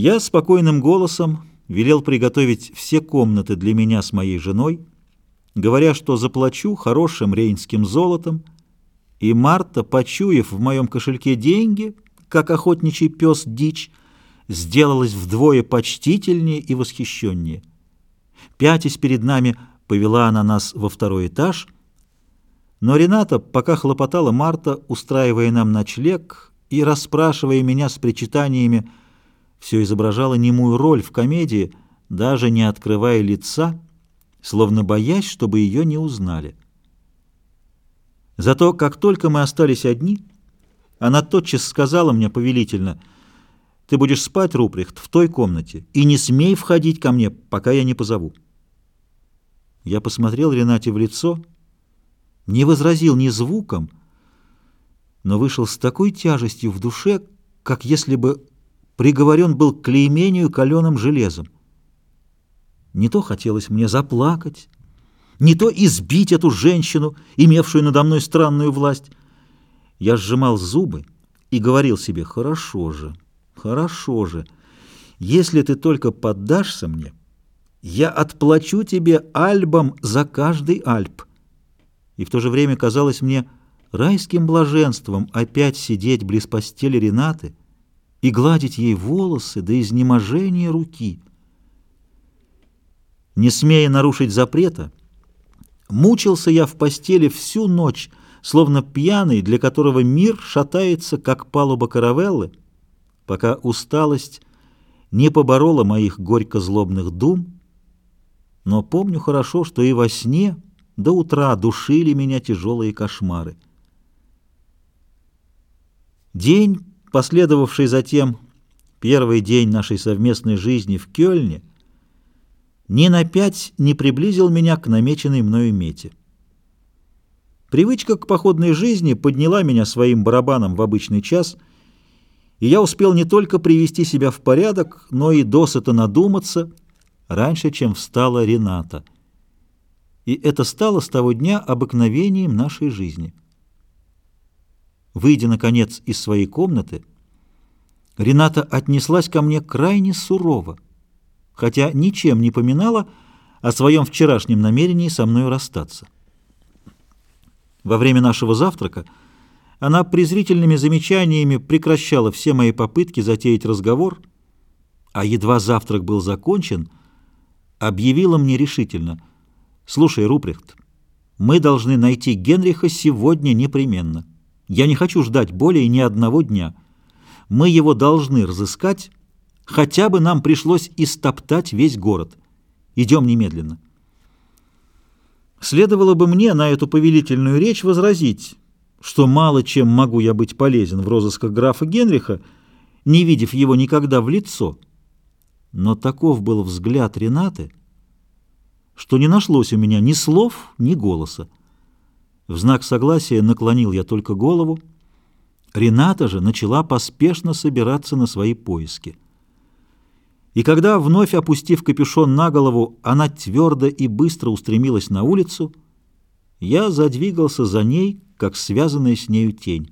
Я спокойным голосом велел приготовить все комнаты для меня с моей женой, говоря, что заплачу хорошим рейнским золотом, и Марта, почуяв в моем кошельке деньги, как охотничий пес дичь, сделалась вдвое почтительнее и восхищеннее. Пятясь перед нами, повела она нас во второй этаж, но Рената, пока хлопотала Марта, устраивая нам ночлег и расспрашивая меня с причитаниями, все изображала немую роль в комедии, даже не открывая лица, словно боясь, чтобы ее не узнали. Зато, как только мы остались одни, она тотчас сказала мне повелительно, «Ты будешь спать, Руприхт, в той комнате, и не смей входить ко мне, пока я не позову». Я посмотрел Ренате в лицо, не возразил ни звуком, но вышел с такой тяжестью в душе, как если бы приговорен был к клеймению каленым железом. Не то хотелось мне заплакать, не то избить эту женщину, имевшую надо мной странную власть. Я сжимал зубы и говорил себе, хорошо же, хорошо же, если ты только поддашься мне, я отплачу тебе альбом за каждый альб. И в то же время казалось мне райским блаженством опять сидеть близ постели Ренаты, и гладить ей волосы до изнеможения руки. Не смея нарушить запрета, мучился я в постели всю ночь, словно пьяный, для которого мир шатается, как палуба каравеллы, пока усталость не поборола моих горько-злобных дум, но помню хорошо, что и во сне до утра душили меня тяжелые кошмары. День последовавший затем первый день нашей совместной жизни в Кёльне, ни на пять не приблизил меня к намеченной мною мете. Привычка к походной жизни подняла меня своим барабаном в обычный час, и я успел не только привести себя в порядок, но и досыта надуматься раньше, чем встала Рената. И это стало с того дня обыкновением нашей жизни. Выйдя, наконец, из своей комнаты, Рената отнеслась ко мне крайне сурово, хотя ничем не поминала о своем вчерашнем намерении со мной расстаться. Во время нашего завтрака она презрительными замечаниями прекращала все мои попытки затеять разговор, а едва завтрак был закончен, объявила мне решительно, «Слушай, Рупрехт, мы должны найти Генриха сегодня непременно». Я не хочу ждать более ни одного дня. Мы его должны разыскать, хотя бы нам пришлось истоптать весь город. Идем немедленно. Следовало бы мне на эту повелительную речь возразить, что мало чем могу я быть полезен в розысках графа Генриха, не видев его никогда в лицо. Но таков был взгляд Ренаты, что не нашлось у меня ни слов, ни голоса. В знак согласия наклонил я только голову. Рената же начала поспешно собираться на свои поиски. И когда, вновь опустив капюшон на голову, она твердо и быстро устремилась на улицу, я задвигался за ней, как связанная с нею тень.